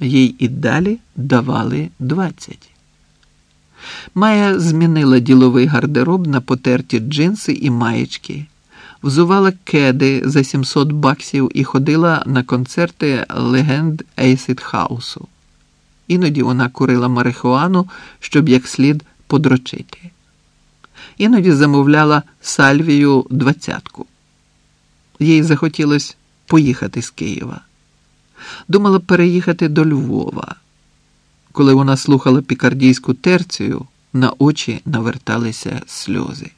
їй і далі давали 20. Майя змінила діловий гардероб на потерті джинси і маєчки, взувала кеди за 700 баксів і ходила на концерти легенд Ейсід Хаусу. Іноді вона курила марихуану, щоб як слід подрочити. Іноді замовляла сальвію двадцятку. Їй захотілося поїхати з Києва. Думала переїхати до Львова. Коли вона слухала пікардійську терцію, на очі наверталися сльози.